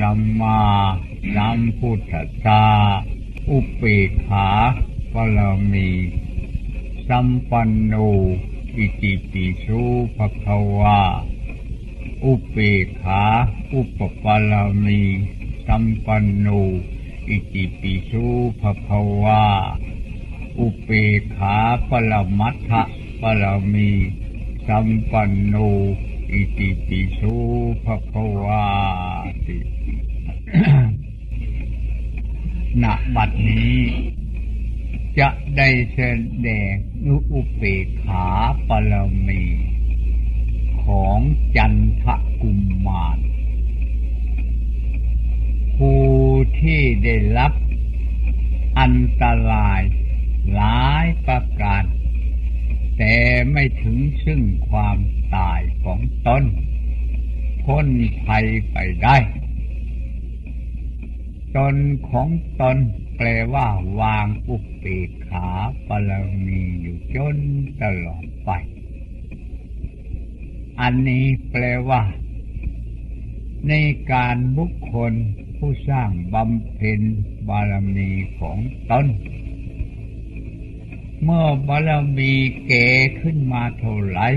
สัมมาสัมพุทธัสสะอุเปขาปรมีสัมปันโนอิติปิโสภะคะวาอุเปขาอุปปาลมีสัมปันโนอิติปิโสภะคะวาอุเปขาปรมัตถะปรมีสัมปันโนอิติปิโสภะคะวาติ ณบัดนี้ จะได้แสดงนุอุเปขาปรมีของจันทกุมมารผู้ที่ได้รับอันตรายหลายประการ แต่ไม่ถึงซึ่งความตายของตนพ้นภัยไปได้ ตนของตนแปลว่าวางอุปเปกขาปรมีอยู่จนตลอดไป อันนี้แปลว่า ในการบุคคลผู้สร้างบำเพ็ญบารมีของตนเมื่อบารมีเก่ขึ้นมาเท่าไหร่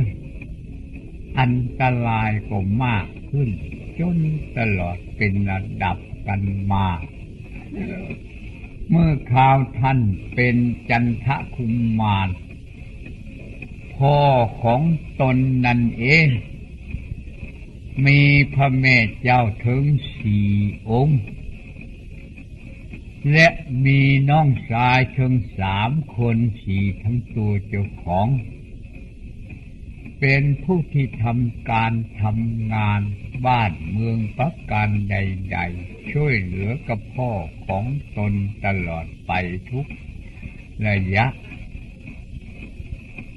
อันตรายก็มากขึ้น จนตลอดเป็นระดับ กันมา เมื่อข่าวท่านเป็นจันทคุมมารพ่อของตนนั่นเอง มีพระแม่เจ้าถึงสี่องค์ และมีน้องชายถึงสามคนสี่ทั้งตัวเจ้าของ เป็นผู้ที่ทำการทำงานบ้านเมืองประการใดๆ ช่วยเหลือกับพ่อของตนตลอดไปทุกระยะ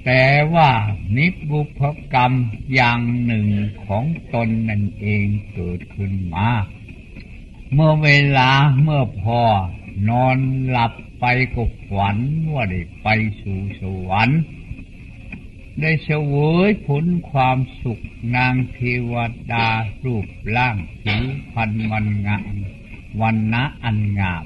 แต่ว่านิบุพกรรมอย่างหนึ่งของตนนั่นเองเกิดขึ้นมา เมื่อเวลาเมื่อพอนอนหลับไปก็ฝันว่าได้ไปสู่สวรรค์ ได้เสวยผลความสุขนางเทวดารูปร่างผิวพรรณมันงามวันนะอันงาม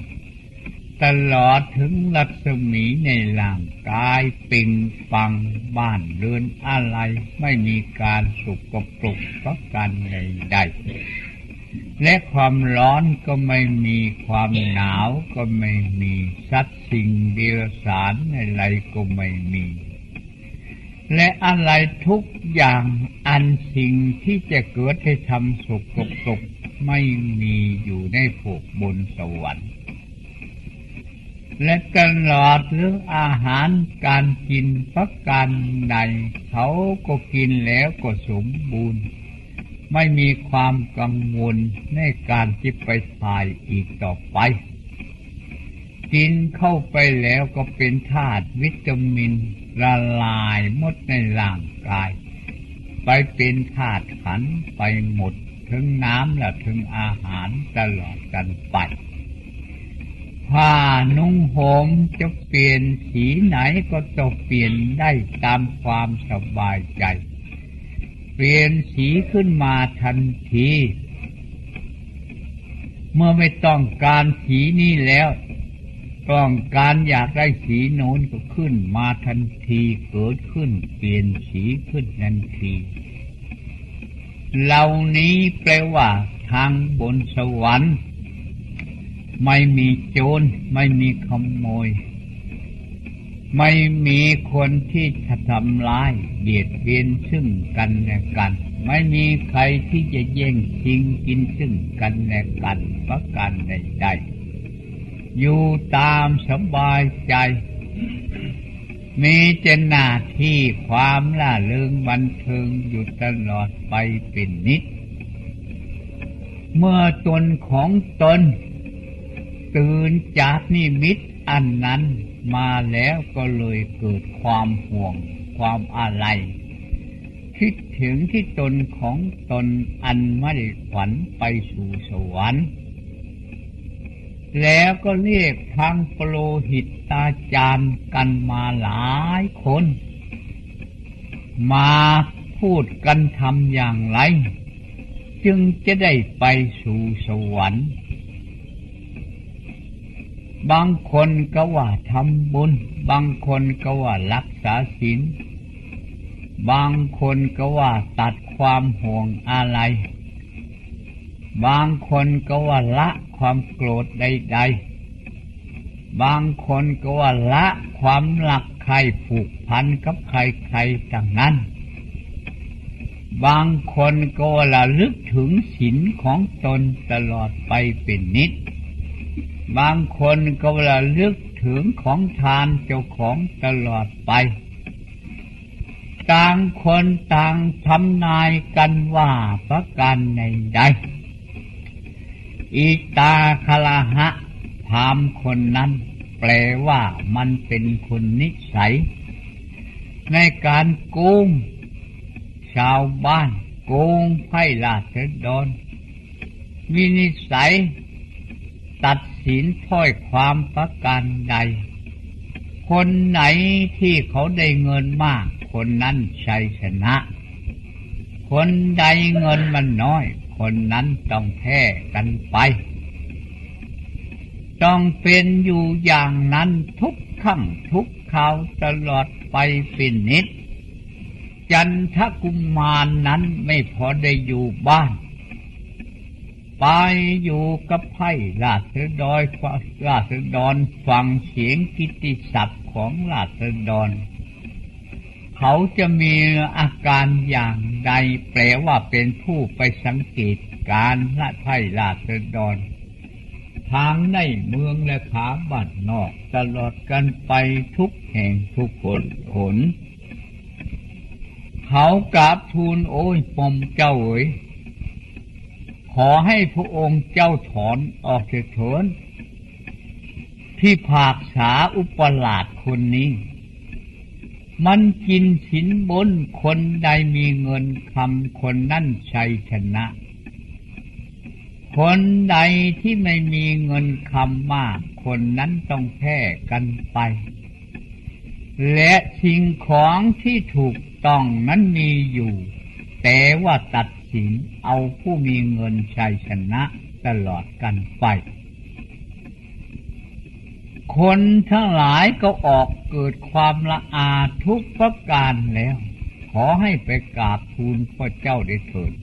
ตลอดถึงรัศมีในร่างกายปิงปังบ้านเรือนอะไรไม่มีการสุกปรกประกันใดๆและความร้อนก็ไม่มีความหนาวก็ไม่มีสัตว์สิ่งเดรัจฉานอะไรก็ไม่มี และอะไรทุกอย่างอันสิ่งที่จะเกิดให้ทำสุกปรกไม่มีอยู่ในภพบนสวรรค์ และตลอดเรื่องอาหารการกินประการใด เขาก็กินแล้วก็สมบูรณ์ ไม่มีความกังวลในการที่ไปถ่ายอีกต่อไป กินเข้าไปแล้วก็เป็นธาตุวิตามิน ละลายหมดในร่างกาย ไปเป็นธาตุขันไปหมดถึงน้ำและถึงอาหารตลอดกันไปผ้านุ่งห่มจะเปลี่ยนสีไหนก็ต้องเปลี่ยนได้ตามความสบายใจ เปลี่ยนสีขึ้นมาทันที เมื่อไม่ต้องการสีนี้แล้ว ต้องการอยากได้สีโน้นก็ขึ้น มาทันทีเกิดขึ้น เปลี่ยนสีขึ้นทันที เหล่านี้แปลว่า ทางบนสวรรค์ ไม่มีโจรไม่มีขโมย ไม่มีคนที่จะทำร้ายเบียดเบียนซึ่งกันและกัน ไม่มีใครที่จะแย่งชิงกินซึ่งกันและกันประการใดๆ อยู่ตามสบายใจ มีเจตหน้าที่ความล่าเริงบันเทิงอยู่ตลอดไปเป็นนิด เมื่อตนของตน ตื่นจากนิมิตอันนั้นมาแล้วก็เลยเกิดความห่วงความอะไร คิดถึงที่ตนของตนอันไม่ได้ฝันไปสู่สวรรค์ แล้วก็เรียกทางโปรหิตตาจารย์กันมาหลายคน มาพูดกันทำอย่างไร จึงจะได้ไปสู่สวรรค์ บางคนก็ว่าทำบุญ บางคนก็ว่ารักษาศีลบางคนก็ว่าตัดความห่วงอะไร บางคนก็ว่าละความโกรธใดๆ บางคนก็ว่าละความหลักใครผูกพันกับใครใครต่างนั้น บางคนก็ว่าระลึกถึงศีลของตนตลอดไปเป็นนิด บางคนก็วลาลึกถึงของทานเจ้าของตลอดไป ต่างคนต่างทำนายกันว่าประการในใด อีตาคลาหะพามคนนั้น แปลว่ามันเป็นคนนิสัย ในการโกงชาวบ้านโกงไพ่ลาเสดอนมีนิสัย ตัดสินถ้อยความประการใด คนไหนที่เขาได้เงินมาก คนนั้นชัยชนะ คนใดเงินมันน้อย คนนั้นต้องแพ้กันไป ต้องเป็นอยู่อย่างนั้นทุกขั้งทุกคราวตลอดไปเป็นนิด จันทกุมมารนนั้นไม่พอได้อยู่บ้าน ไปอยู่กับไพ่ราษฎรราษฎรฟังเสียงกิติศัพท์ของราษฎร เขาจะมีอาการอย่างใดแปลว่าเป็นผู้ไปสังเกตการละไพ่ราษฎรทางในเมืองและขาบัดนอกตลอดกันไปทุกแห่งทุกคนผลเขากราบทูลโอ้ยปมเจ้าเอ๋ยขอให้พระองค์เจ้าถอนออกเถิดที่ผากษาอุปลาดคนนี้ มันกินสินบนคนใดมีเงินคำคนนั่นชัยชนะ คนใดที่ไม่มีเงินคำมาก คนนั้นต้องแพ้กันไป และสิ่งของที่ถูกต้องนั้นมีอยู่ แต่ว่าตัดสินเอาผู้มีเงินชัยชนะตลอดกันไป คนทั้งหลายก็ออกเกิดความละอาทุกประการแล้ว ขอให้ไปกราบทูลพระเจ้าได้เถิด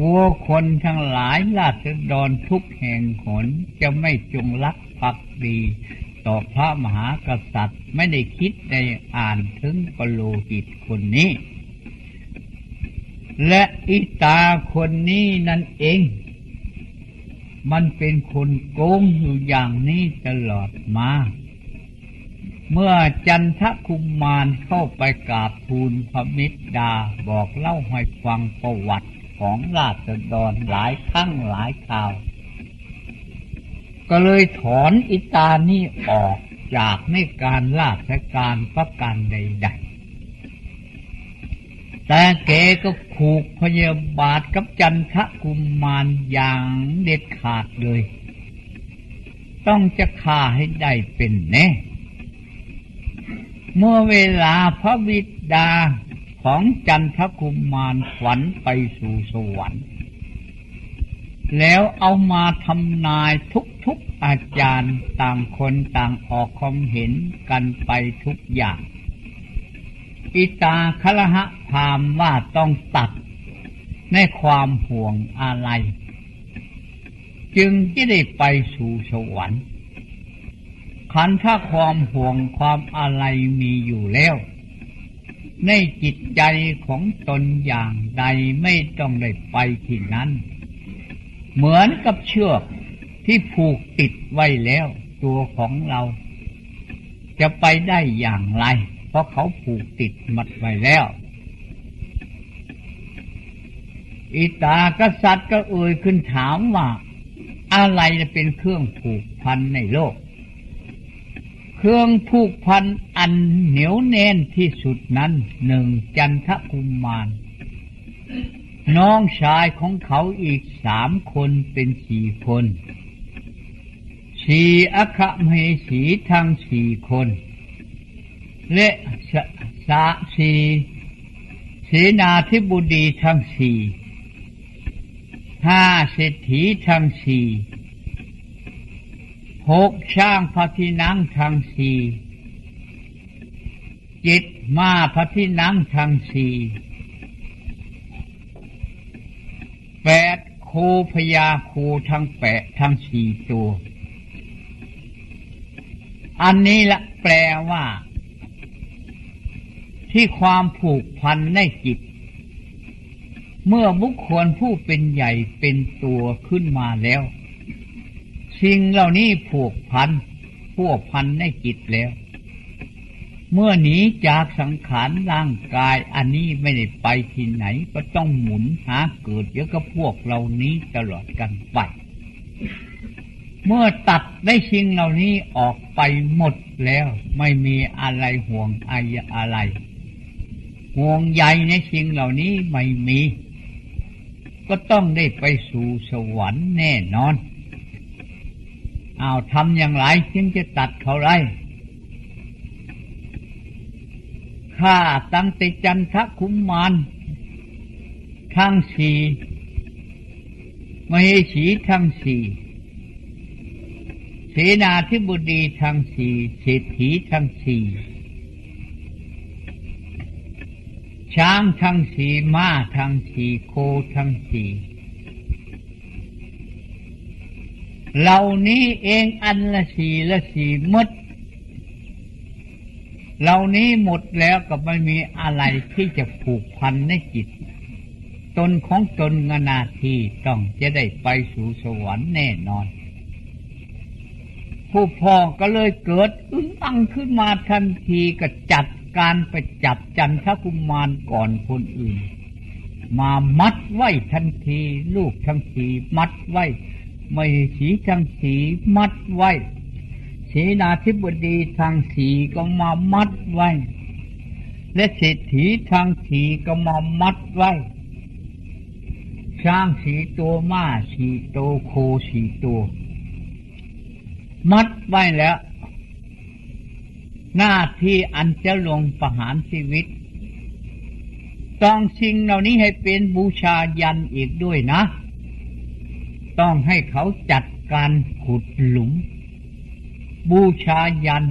วัวคนทั้งหลายราษฎรทุกแห่งหนจะไม่จงรักภักดี ต่อพระมหากษัตริย์ไม่ได้คิดในอ่านถึงปโลหิตคนนี้ และอิตาคนนี้นั่นเอง มันเป็นคนโกงอยู่อย่างนี้ตลอดมา เมื่อจันทคุมมารเข้าไปกราบทูลพระมิตรดาบอกเล่าให้ฟังประวัติของราษฎรหลายครั้งหลายคราว ก็เลยถอนอิตานี้ออกจากในการราชการประการใด ๆ แต่เก๋ก็ผูกพยาบาทกับจันทกุมมารอย่างเด็ดขาดเลย ต้องจะฆ่าให้ได้เป็นแน่เมื่อเวลาพระบิดาของจันทกุมมารฝันไปสู่สวรรค์ แล้วเอามาทำนายทุกๆอาจารย์ต่างคนต่างออกความเห็นกันไปทุกอย่าง อิตาคลหะพามว่าต้องตัดในความห่วงอะไร จึงจะได้ไปสู่สวรรค์ขันถ้าความห่วงความอะไรมีอยู่แล้ว ในจิตใจของตนอย่างใดไม่ต้องได้ไปที่นั้น เหมือนกับเชือกที่ผูกติดไว้แล้ว ตัวของเรา จะไปได้อย่างไร ราะเขาผูกติดมัดไว้แล้ว อิตากษัตริย์ก็เอ่ยขึ้นถามว่า อะไรจะเป็นเครื่องผูกพันในโลก เครื่องผูกพันอันเหนียวแน่นที่สุดนั้นหนึ่งจันทกุมมารน้องชายของเขาอีกสามคนเป็นสี่คน สี่อคเหสีทั้งสี่คน และสะสีเสนาธิบุดีทั้งสี่ห้าเศรษฐีทั้งสี่หกช่างพระที่นั่งทั้งสี่เจ็ดมาพระที่นั่งทั้งสี่แปดโคพยาโคทั้งแปดทั้งสี่ตัว อันนี้ละแปลว่า ที่ความผูกพันในจิต เมื่อบุคคลผู้เป็นใหญ่เป็นตัวขึ้นมาแล้ว สิ่งเหล่านี้ผูกพันพวกพันในจิตแล้ว เมื่อหนีจากสังขารร่างกายอันนี้ไม่ได้ไปที่ไหน ก็ต้องหมุนหาเกิดเยอะกับพวกเหล่านี้ตลอดกันไปเมื่อตัดได้สิ่งเหล่านี้ออกไปหมดแล้ว ไม่มีอะไรห่วงอะไร ห่วงใยในสิ่งเหล่านี้ไม่มี ก็ต้องได้ไปสู่สวรรค์แน่นอน เอาทำอย่างไรจึงจะตัดเขาไรข้าตั้งติจันทคุมมานทั้งสี่มเหสีทั้งสี่เสนาธิบดีทั้งสี่เศรษฐีทั้งสี่ ช้างทั้งสี่ม้าทั้งสี่โคทั้งสี่เหล่านี้เองอันละสี่ละสี่มดเหล่านี้หมดแล้วก็ไม่มีอะไรที่จะผูกพันในจิต ตนของตนงนาทีต้องจะได้ไปสู่สวรรค์แน่นอน ผู้พ่อก็เลยเกิดอึ้งอังขึ้นมาทันทีก็จัด การไปจับจันทกุมารก่อนคนอื่น มามัดไว้ทันที ลูกทั้งสีมัดไว้ไม่สีทั้งสีมัดไว้เสนาธิบดีทางสีก็มามัดไว้ และเศรษฐีทางสีก็มามัดไว้ช้างสีตัวม้าสีตัวโคสีตัว มัดไว้แล้ว หน้าที่อันจะลงประหารชีวิต ต้องสิ่งเหล่านี้ให้เป็นบูชายันอีกด้วยนะ ต้องให้เขาจัดการขุดหลุม บูชายัน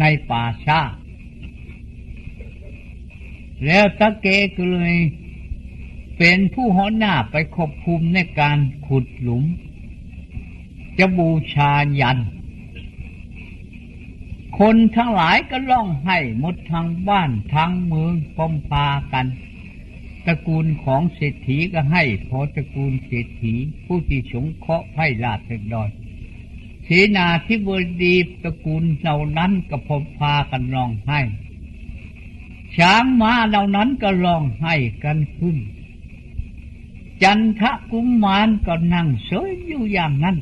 ในป่าชาแล้วตะเกก็เลยเป็นผู้หัวหน้าไปควบคุมในการขุดหลุม จะบูชายัน คนทั้งหลายก็ร้องไห้หมดทางบ้านทางเมืองพมพากันตระกูลของเศรษฐีก็ให้พอตระกูลเศรษฐีผู้ที่สงเคราะห์ไพ่ลาดเดอยเสนาธิบดีตระกูลเหล่านั้นก็พมพากันร้องไห้ ช้างม้าเหล่านั้นก็ร้องไห้กันขึ้น จันทกุมมารก็นั่งเฉยอยู่อย่างนั้น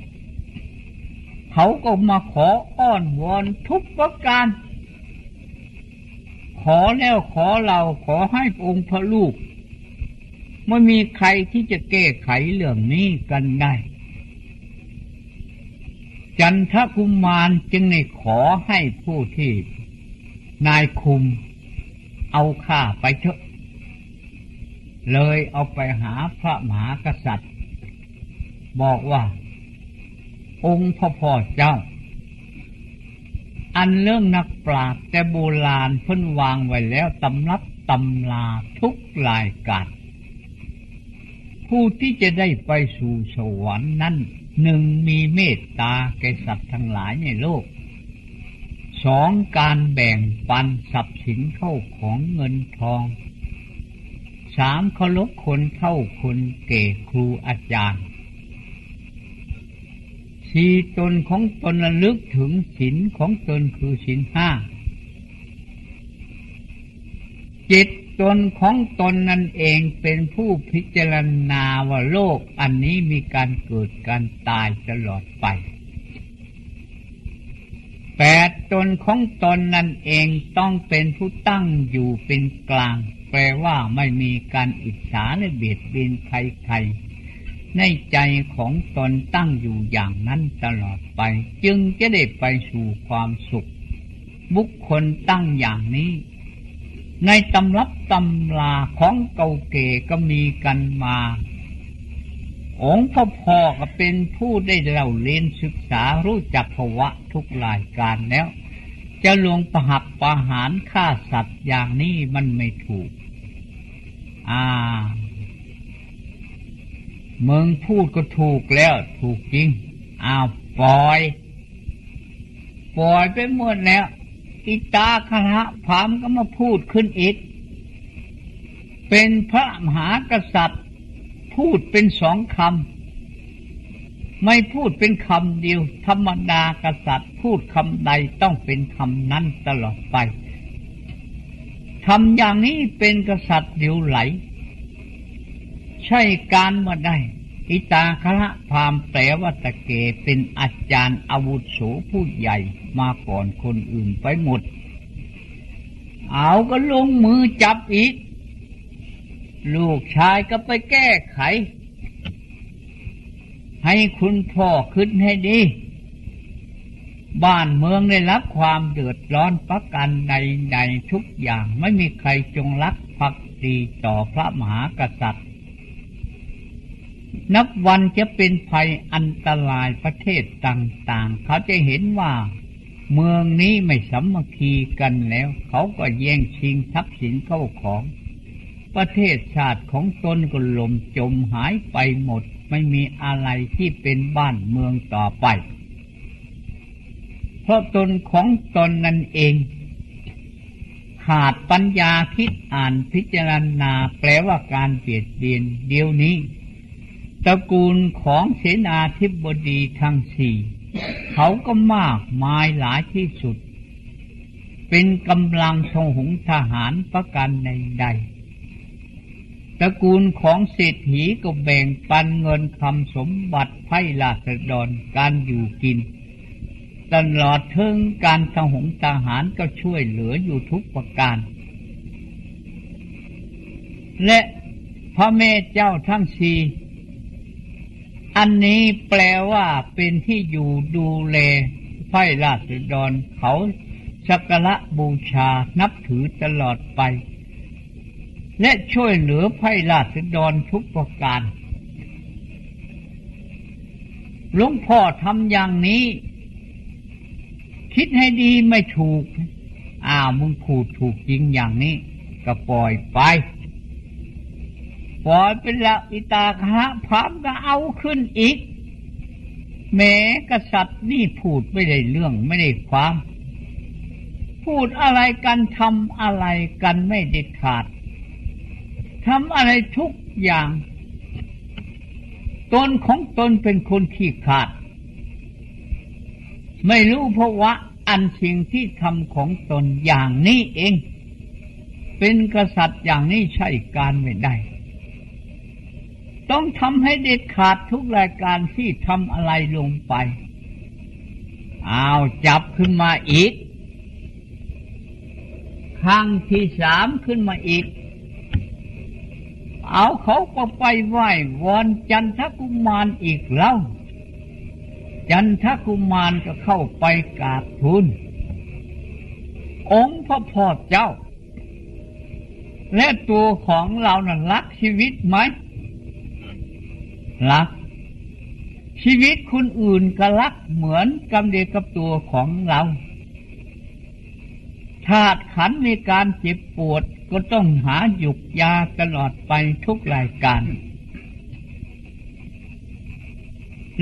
เขาก็มาขออ้อนวอนทุกประการ ขอแล้วขอเราขอให้องค์พระลูกไม่มีใครที่จะแก้ไขเรื่องนี้กันได้ จันทกุมมารจึงในขอให้ผู้ที่นายคุมเอาข้าไปเถอะ เลยเอาไปหาพระมหากษัตริย์ บอกว่า องค์พ่อพ่อเจ้า อันเรื่องนักปราชญ์แต่โบราณเพิ่นวางไว้แล้วตำรับตำลาทุกรายการผู้ที่จะได้ไปสู่สวรรค์นั้นหนึ่งมีเมตตาแก่สัตว์ทั้งหลายในโลกสองการแบ่งปันทรัพย์สินเข้าของเงินทองสามเคารพคนเท่าคนเก่ครูอาจารย์ สี่ตนของตนระลึกถึงศีลของตนคือศีลห้า จิตตนของตนนั่นเองเป็นผู้พิจารณาว่าโลกอันนี้มีการเกิดการตายตลอดไป แปดตนของตนนั่นเองต้องเป็นผู้ตั้งอยู่เป็นกลาง แปลว่าไม่มีการอิจฉาและเบียดเบียนใครๆ ในใจของตนตั้งอยู่อย่างนั้นตลอดไป จึงจะได้ไปสู่ความสุข บุคคลตั้งอย่างนี้ ในตำรับตำลาของเก่าเก๋ก็มีกันมา องค์พ่อพ่อก็เป็นผู้ได้เล่าเรียนศึกษารู้จักภวะทุกรายการแล้ว จะลงประหับประหารฆ่าสัตว์อย่างนี้มันไม่ถูก อ่า มึงพูดก็ถูกแล้ว ถูกจริงอ้าวปล่อย ปล่อยไปหมดแล้วอิตาคณะพามก็มาพูดขึ้นอีก เป็นพระมหากษัตริย์ พูดเป็นสองคำ ไม่พูดเป็นคำเดียว ธรรมดากษัตริย์ พูดคำใดต้องเป็นคำนั้นตลอดไปทำอย่างนี้เป็นกษัตริย์เดียวไหล ใช่การมาได้อิตาคละพามแปลว่าตะเกเป็นอาจารย์อาวุโสผู้ใหญ่มาก่อนคนอื่นไปหมด เอาก็ลงมือจับอีก ลูกชายก็ไปแก้ไข ให้คุณพ่อขึ้นให้ดี บ้านเมืองได้รับความเดือดร้อนประกันใดๆทุกอย่างไม่มีใครจงรักภักดีต่อพระมหากษัตริย์ นับวันจะเป็นภัยอันตรายประเทศต่างๆ เขาจะเห็นว่า เมืองนี้ไม่สามัคคีกันแล้ว เขาก็แย่งชิงทรัพย์สินเข้าของ ประเทศชาติของตนก็ล่มจมหายไปหมด ไม่มีอะไรที่เป็นบ้านเมืองต่อไป เพราะตนของตนนั่นเองขาดปัญญาคิดอ่านพิจารณาแปลว่าการเปลี่ยนเบียนเดียวนี้ ตระกูลของเสนาธิบดีทั้งสี่เขาก็มากมายหลายที่สุด เป็นกำลังทงหงทหารประกันในใดตระกูลของเศรษฐีก็แบ่งปันเงินคำสมบัติไพ่ลาสดรการอยู่กิน ตลอดเทิงการทหงทหารก็ช่วยเหลืออยู่ทุกประการ และพระเมเจ้าทั้งสี่ อันนี้แปลว่าเป็นที่อยู่ดูแลไฟราษฎรเขาสักการะบูชานับถือตลอดไป และช่วยเหลือไฟราษฎรทุกประการหลวงพ่อทำอย่างนี้ คิดให้ดีไม่ถูก อ้าวมึงพูดถูกจริงอย่างนี้ ก็ปล่อยไป ป้อเป็นละอิตาคะพรามก็เอาขึ้นอีก แม้กษัตริย์นี่พูดไม่ได้เรื่องไม่ได้ความ พูดอะไรกันทำอะไรกันไม่เด็ดขาดทำอะไรทุกอย่างตนของตนเป็นคนขี้ขาด ไม่รู้เพราะว่าอันสิ่งที่ทำของตนอย่างนี้เอง เป็นกษัตริย์อย่างนี้ใช่การไม่ได้ ต้องทำให้เด็ดขาดทุกรายการที่ทำอะไรลงไปเอาจับขึ้นมาอีก ครั้งที่สามขึ้นมาอีก เอาเขาก็ไปไหว้วอนจันทกุมารอีกแล้ว จันทกุมารก็เข้าไปกราบทูลองค์พระพ่อเจ้า และตัวของเรานั้นรักชีวิตไหม รัก ชีวิตคนอื่นก็รักเหมือนกำเดียกับตัวของเราธาตุขันในการเจ็บปวดก็ต้องหาหยุกยาตลอดไปทุกรายการ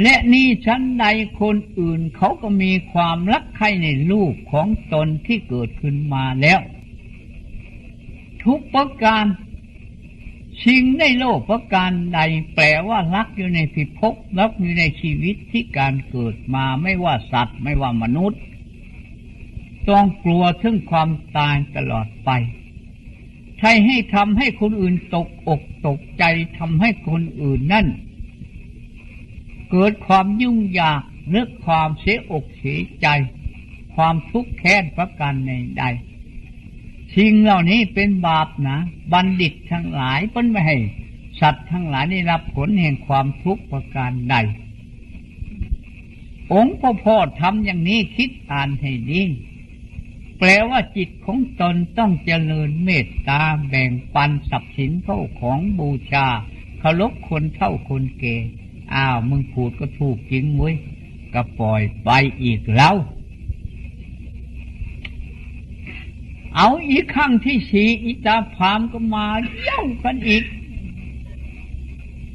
และนี่ชั้นใดคนอื่นเขาก็มีความรักใคร่ในลูกของตนที่เกิดขึ้นมาแล้ว ทุกประการ สิ่งในโลกประการใดแปลว่ารักอยู่ในพิภพรักอยู่ในชีวิตที่การเกิดมาไม่ว่าสัตว์ไม่ว่ามนุษย์ ต้องกลัวถึงความตายตลอดไป ใช่ให้ทำให้คนอื่นตกอกตกใจทำให้คนอื่นนั่น เกิดความยุ่งยากเลือกความเสียอกเสียใจ ความทุกข์แค้นประการในใด สิ่งเหล่านี้เป็นบาปนะบัณฑิตทั้งหลายเปิ้นไม่ให้สัตว์ทั้งหลายได้รับผลแห่งความทุกข์ประการใด องค์พ่อพ่อทำอย่างนี้คิดอ่านให้ดีแปลว่าจิตของตนต้องเจริญเมตตาแบ่งปันทรัพย์สินเข้าของบูชาเคารพคนเท่าคนเกอ้าวมึงพูดก็ถูกจริงมุ้ยก็ปล่อยไปอีกแล้ว เอาอีกครั้งที่สี่อิตาพามก็มาเย่ากันอีก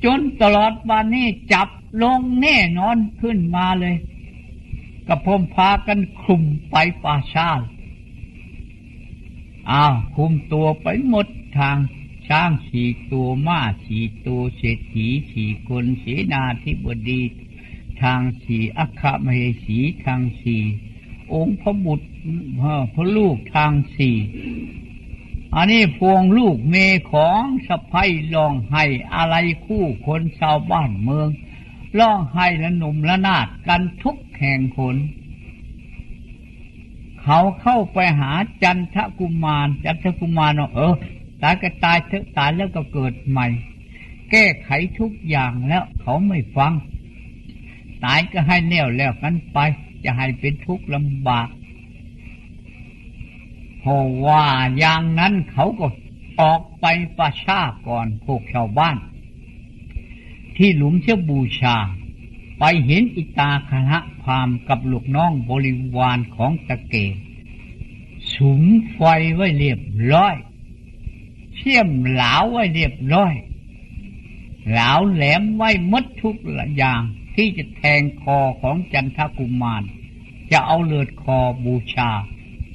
จนตลอดวันนี้จับลงแน่นอนขึ้นมาเลยกระพมพากันคุมไปป่าชาอ้าวคุมตัวไปหมดทางช้างสี่ตัวม้าสี่ตัวเศรษฐีสี่คนเสนาธิบดี ทางสี่อัครมเหสีทางสี่ องค์พระบุตรพระลูกทางสี่อันนี้พวงลูกเมของสะพ้ยลองให้อะไรคู่คนชาวบ้านเมืองร้องไห้ละหนุ่มละนาดกันทุกแห่งคน เขาเข้าไปหาจันทกุมาร จันทกุมารเออตายก็ตายเถอะตายแล้วก็เกิดใหม่ แก้ไขทุกอย่างแล้วเขาไม่ฟัง ตายก็ให้แน่วแล้วกันไป จะให้เป็นทุกข์ลำบากเพราะว่าอย่างนั้นเขาก็ออกไปประชาก่อนพวกชาวบ้าน ที่หลุมเชื่อบูชา ไปเห็นอิตาคณะพามกับลูกน้องบริวารของตะเกสุมไฟไว้เรียบร้อย เชี่ยมเหลาไว้เรียบร้อย เหลาแหลมไว้มดทุกอย่าง ที่จะแทงคอของจันทกุมาร จะเอาเลือดคอบูชา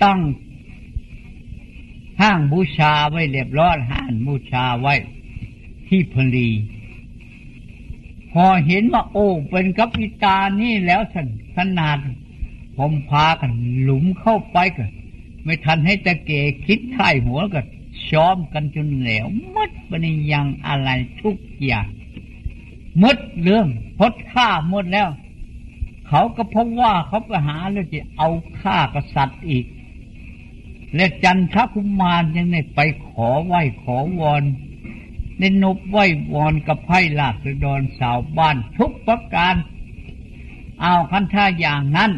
ตั้งห้างบูชาไว้เรียบร้อยห้างบูชาไว้ ที่พลีพอเห็นว่าโอ้เป็นกัปิตานี่แล้วสันขนาด ผมพากัน หลุมเข้าไปกันไม่ทันให้ตะเกคิดท่หัวก็ช้อมกันจนเหลวมัดปนิยังอะไรทุกอย่าง มดเรื่องพดฆ่าหมดแล้ว เขาก็พบว่าเขาไปหาแล้วจะเอาฆ่ากษัตริย์อีก และจันทคุมารยังได้ไปขอไหว้ขอวอนในนบไหว้วอนกับไพ่ลาสดอนสาวบ้านทุกประการ เอาคันท่าอย่างนั้น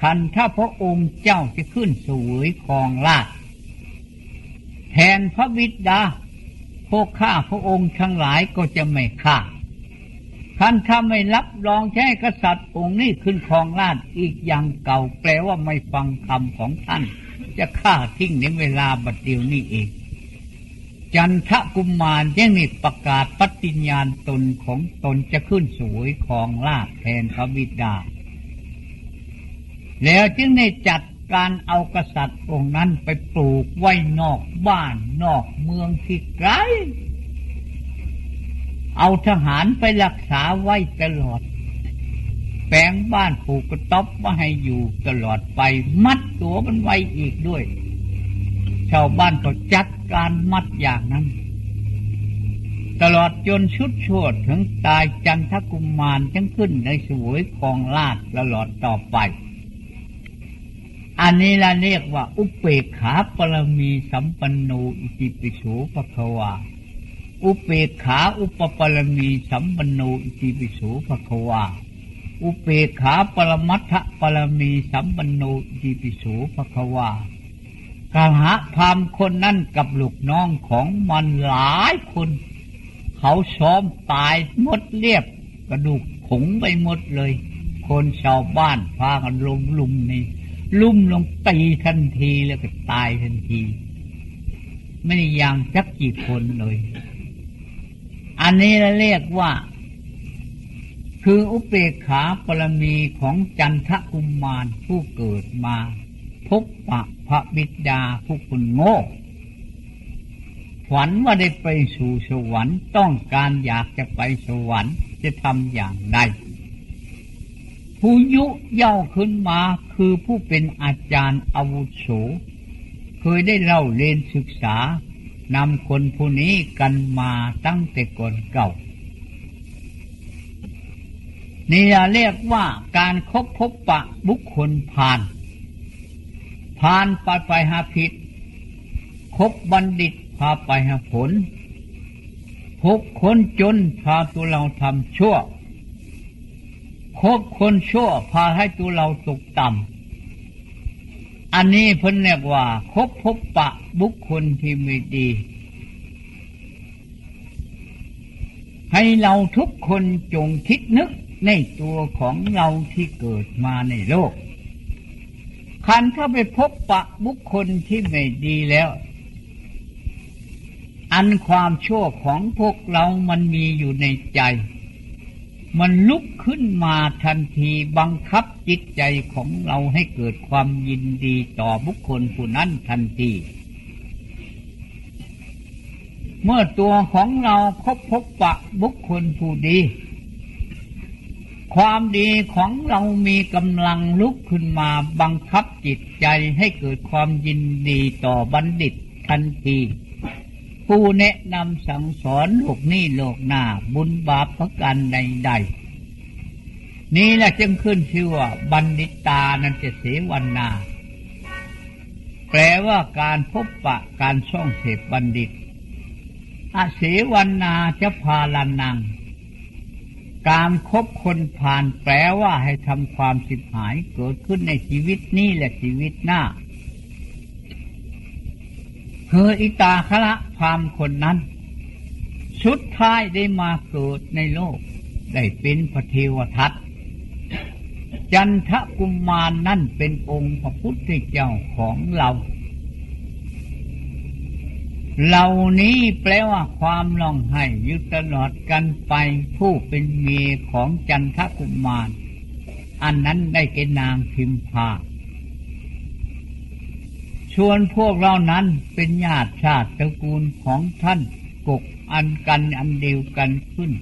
คันถ้าพระองค์เจ้าจะขึ้นสวยคองลาดแทนพระวิดาพวกข้าพระองค์ทั้งหลายก็จะไม่ฆ่า ท่านถ้าไม่รับรองใช้กษัตริย์องค์นี้ขึ้นครองราชอีกอย่างเก่าแปลว่าไม่ฟังคำของท่าน จะฆ่าทิ้งในเวลาบัดเดียวนี้เอง จันทกุมมารยังมีประกาศปฏิญญาณตนของตนจะขึ้นสวยครองราชแทนพระบิดา แล้วจึงได้จัดการเอากษัตริย์องค์นั้นไปปลูกไว้นอกบ้านนอกเมืองที่ไกล เอาทหารไปรักษาไว้ตลอด แปลงบ้านผูกกระต๊อบมาให้อยู่ตลอดไป มัดตัวมันไว้อีกด้วย ชาวบ้านก็จัดการมัดอย่างนั้น ตลอดจนชุดชวดถึงตายจันทกุมมารจังขึ้นในสวยคองลาดตลอดต่อไป อันนี้เราเรียกว่า อุเปกขาปรมีสัมปันโนอิติปิโสปะควา อุเปกขาอุปปรมีสัมปันโนอิติปิโสภควาอุเปกขาปรมัตถปรมีสัมปันโนอิติปิโสภควาการหาพามคนนั่นกับลูกน้องของมันหลายคน เขาซ้อมตายหมดเรียบ กระดูกผงไปหมดเลย คนชาวบ้านพากันลุมลุมนี่ลุ่มลงตีทันทีแล้วก็ตายทันที ไม่ได้ยังจักกี่คนเลย อันนี้เราเรียกว่า คืออุเปกขาปรมีของจันทกุมมารผู้เกิดมา พบปะพระบิดาผู้คุณโง่ฝันว่าได้ไปสู่สวรรค์ต้องการอยากจะไปสวรรค์จะทำอย่างไรผู้ยุเย่าขึ้นมาคือผู้เป็นอาจารย์อาวุโสเคยได้เล่าเรียนศึกษา นำคนผู้นี้กันมาตั้งแต่ก่อนเก่า นี่เรียกว่าการคบพบปะบุคคลผ่าน ผ่านไปไปหาผิด คบบัณฑิตพาไปหาผลพบคนจนพาตัวเราทำชั่ว คบคนชั่วพาให้ตัวเราตกต่ำ อันนี้เพิ่นเรียกว่าคบพบปะบุคคลที่ไม่ดี ให้เราทุกคนจงคิดนึกในตัวของเราที่เกิดมาในโลกคันถ้าไปพบปะบุคคลที่ไม่ดีแล้ว อันความชั่วของพวกเรามันมีอยู่ในใจ มันลุกขึ้นมาทันทีบังคับจิตใจของเราให้เกิดความยินดีต่อบุคคลผู้นั้นทันที เมื่อตัวของเราพบพบปะบุคคลผู้ดี ความดีของเรามีกำลังลุกขึ้นมาบังคับจิตใจให้เกิดความยินดีต่อบัณฑิตทันที ผู้แนะนำสั่งสอนโลกนี้โลกหน้าบุญบาปประการใดๆ นี่แหละจึงขึ้นชื่อว่าบัณฑิตานันจะเสวันนา แปลว่าการพบปะการช่องเสพบัณฑิตอาเสวันนาจะพาลานัง การคบคนผ่านแปลว่าให้ทำความสิบหายเกิดขึ้นในชีวิตนี้และชีวิตหน้า คืออิตาคละพามคนนั้นชุดท้ายได้มาเกิดในโลก ได้เป็นพระเทวทัตจันทกุมมารนนั่นเป็นองค์พระพุทธเจ้าของเรา เหล่านี้แปลว่าความร้องไห้ยุตลอดกันไปผู้เป็นเมียของจันทกุมมาร อันนั้นได้แก่นางพิมพา ชวนพวกเรานั้นเป็นญาติชาติตระกูลของท่านกกอันกันอันเดียวกันขึ้น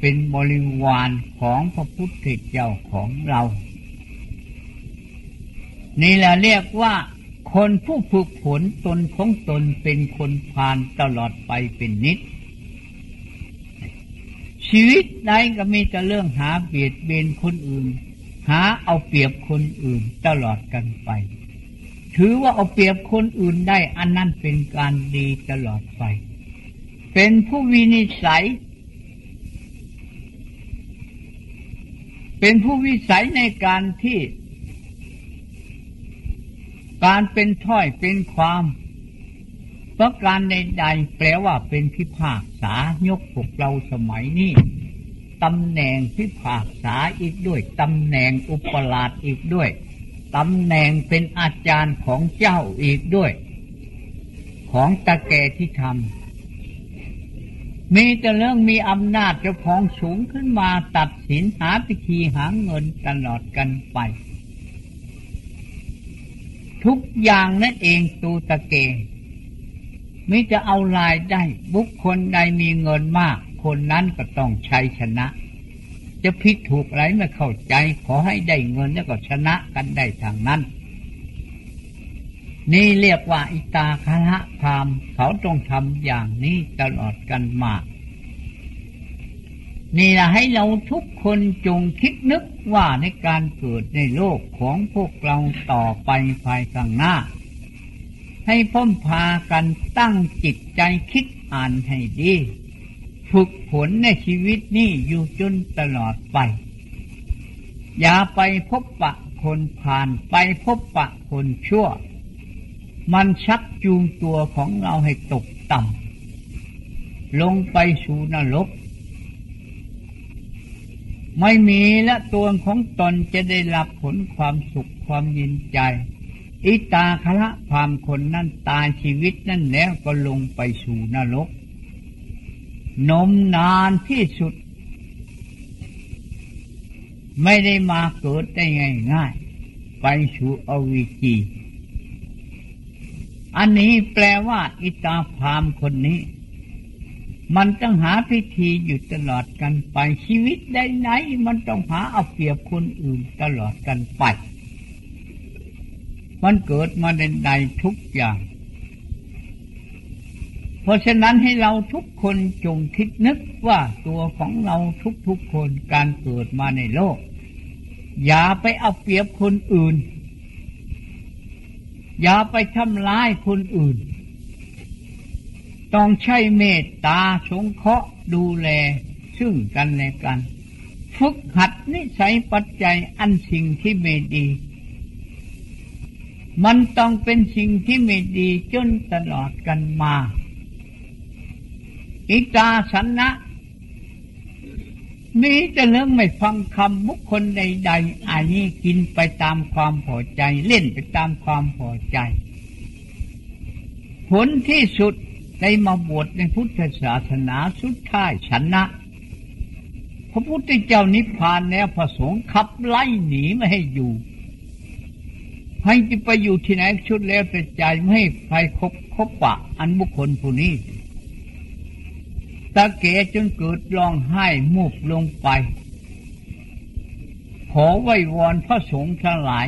เป็นบริวารของพระพุทธเจ้าของเรา นี่แหละเรียกว่า คนผู้ฝึกผลตนของตนเป็นคนพานตลอดไปเป็นนิด ชีวิตใดก็มีแต่เรื่องหาเบียดเบียนคนอื่น หาเอาเปรียบคนอื่นตลอดกันไป ถือว่าเอาเปรียบคนอื่นได้ อันนั้นเป็นการดีตลอดไป เป็นผู้วินิสัย เป็นผู้วิสัยในการที่ การเป็นถ้อยเป็นความประการใดๆแปลว่าเป็นพิพากษายกพวกเราสมัยนี้ตำแหน่งพิพากษาอีกด้วยตำแหน่งอุปราชอีกด้วย ตำแหน่งเป็นอาจารย์ของเจ้าอีกด้วย ของตะแกที่ทำมีแต่เรื่องมีอำนาจเจ้าของสูงขึ้นมาตัดสินหาพิธีหาเงินตลอดกันไป ทุกอย่างนั่นเองตูตะเกมิจะเอาลายได้ บุคคลใดมีเงินมาก คนนั้นก็ต้องใช้ชนะ จะผิดถูกอะไรไม่เข้าใจ ขอให้ได้เงินแล้วก็ชนะกันได้ทางนั้น นี่เรียกว่าอิตาคละพามเขาต้องทำอย่างนี้ตลอดกันมานี่ละให้เราทุกคนจงคิดนึกว่าในการเกิดในโลกของพวกเราต่อไปภายข้างหน้า ให้พ้มพากันตั้งจิตใจคิดอ่านให้ดี ฝึกผลในชีวิตนี้อยู่จนตลอดไป อย่าไปพบปะคนผ่านไปพบปะคนชั่ว มันชักจูงตัวของเราให้ตกต่ำลงไปสู่นรกไม่มีและตัวของตนจะได้รับผลความสุขความยินใจ อิตาคละความคนนั้นตายชีวิตนั่นแล้วก็ลงไปสู่นรก นมนานที่สุด ไม่ได้มาเกิดได้ง่ายๆไปสู่อวิจีอันนี้แปลว่าอิตาพามคนนี้ มันต้องหาพิธีอยู่ตลอดกันไปชีวิตใดไหน มันต้องหาเอาเปรียบคนอื่นตลอดกันไป มันเกิดมาใดทุกอย่าง ราะฉะนั้นให้เราทุกคนจงคิดนึกว่าตัวของเราทุกๆคนการเกิดมาในโลก อย่าไปเอาเปรียบคนอื่น อย่าไปทำร้ายคนอื่น ต้องใช้เมตตาสงเคราะห์ดูแลซึ่งกันและกัน ฝึกหัดนิสัยปัจจัยอันสิ่งที่ไม่ดี มันต้องเป็นสิ่งที่ไม่ดีจนตลอดกันมา อิกาสันนะมีแต่เรื่องไม่ฟังคำบุคคลใดๆอันนี้กินไปตามความพอใจ เล่นไปตามความพอใจ ผลที่สุดได้มาบวชในพุทธศาสนาสุดท้ายชนะ พระพุทธเจ้านิพพานแล้วพระสงฆ์ขับไล่หนีไม่ให้อยู่ ให้จะไปอยู่ที่ไหนชุดแล้วแต่ใจไม่ให้ใครคบคบปะ อันบุคคลผู้นี้ ตาเกจนเกิดร้องไห้มูบลงไป ขอไหว้วอนพระสงฆ์ทั้งหลาย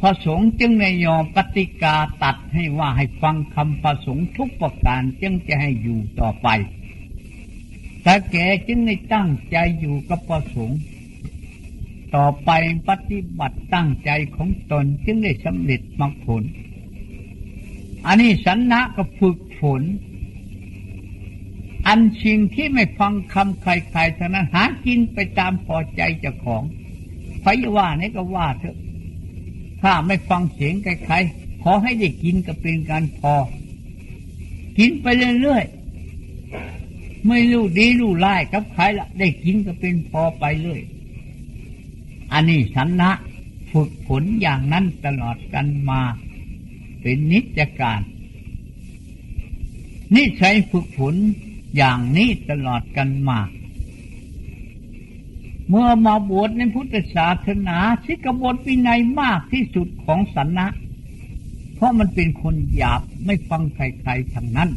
พระสงฆ์จึงในยอมปฏิกาตัดให้ว่าให้ฟังคำพระสงฆ์ทุกประการจึงจะให้อยู่ต่อไปตาแกจึงในตั้งใจอยู่กับพระสงฆ์ต่อไปปฏิบัติตั้งใจของตนจึงได้สำเร็จมรรคผล อันนี้สันนะก็ฝึกฝน อันสิ่งที่ไม่ฟังคำใครๆท่านั้นหากินไปตามพอใจเจ้าของใครว่านี่ก็ว่าเถอะ ถ้าไม่ฟังเสียงใครๆขอให้ได้กินก็เป็นการพอ กินไปเรื่อยๆไม่รู้ดีรู้ไล่กับใครละได้กินก็เป็นพอไปเรื่อยอันนี้สันนะฝึกฝนอย่างนั้นตลอดกันมา เป็นนิจการนิสัยฝึกฝน อย่างนี้ตลอดกันมา เมื่อมาบวชในพุทธศาสนาสิกบฏวินัยมากที่สุดของสันนะ เพราะมันเป็นคนหยาบไม่ฟังใครๆทั้งนั้น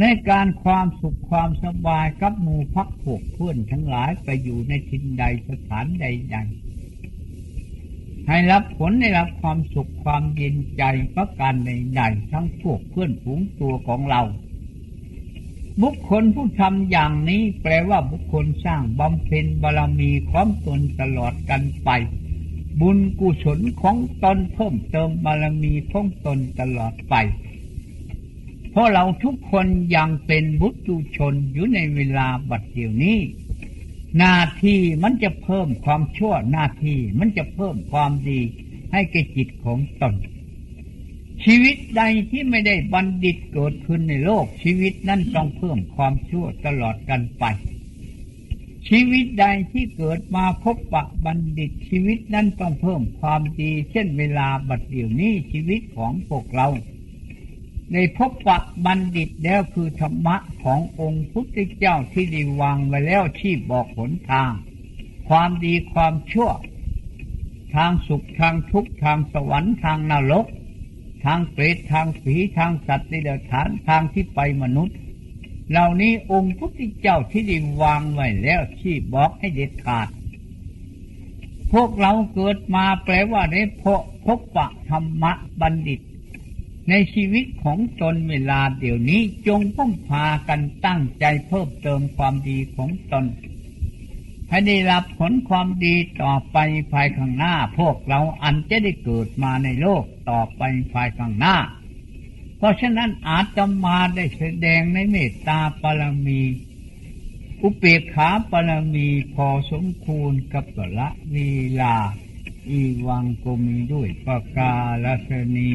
ในการความสุขความสบายกับหมู่พักพวกเพื่อนทั้งหลายไปอยู่ในทินใดสถานใดๆให้รับผลได้รับความสุขความเย็นใจประการใดๆทั้งพวกเพื่อนฝูงตัวของเรา บุคคลผู้ทำอย่างนี้แปลว่าบุคคลสร้างบำเพ็ญบารมีความตนตลอดกันไป บุญกุศลของตนเพิ่มเติมบารมีของตนตลอดไป เพราะเราทุกคนยังเป็นบุตรชนอยู่ในเวลาบัดเดี๋ยวนี้ หน้าที่มันจะเพิ่มความชั่วหน้าที่มันจะเพิ่มความดีให้แก่จิตของตน ชีวิตใดที่ไม่ได้บัณฑิตเกิดขึ้นในโลก ชีวิตนั้นต้องเพิ่มความชั่วตลอดกันไป ชีวิตใดที่เกิดมาพบปะบัณฑิตชีวิตนั้นต้องเพิ่มความดี เช่นเวลาบัดเดี๋ยวนี้ชีวิตของพวกเราในพบปะบัณฑิตแล้วคือธรรมะขององค์พุทธเจ้าที่ได้วางไว้แล้วที่บอกหนทาง ความดีความชั่ว ทางสุขทางทุกข์ทางสวรรค์ทางนรก ทางเปรตทางผีทางสัตว์ในเดฐานทางที่ไปมนุษย์ เหล่านี้องค์พุทธเจ้าที่ได้วางไว้แล้วที่บอกให้เด็ดขาด พวกเราเกิดมาแปลว่าได้พบพบปะธรรมะบัณฑิต ในชีวิตของตนเวลาเดี๋ยวนี้จงต้องพากันตั้งใจเพิ่มเติมความดีของตน ให้ได้รับผลความดีต่อไปภายข้างหน้า พวกเราอันจะได้เกิดมาในโลกต่อไปภายข้างหน้า เพราะฉะนั้นอาตมาได้แสดงในเมตตาปรมี อุเปกขาปรมีพอสมควรกับละวีลา อีวังก็มีด้วยประกาลสนี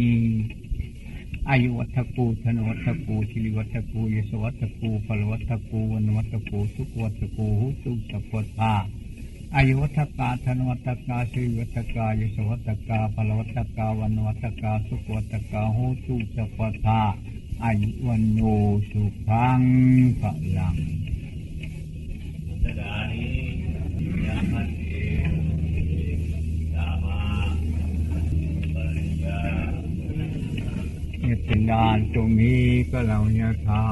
อายุวัตกูธนวัตกูชิริวัตกูยศวัตกูพลวัตกูวันวัตกูสุขวัตกูหุตุสปทาอายุวัตกาธนวัตกาชิริวัตกายศวัตกาพลวัตกาวันวัตกาสุขวัตกาหุตุสปทาอายุวันโนสุขังพลัง เป็นดานตรงนี้ก็เราเนี่ยทา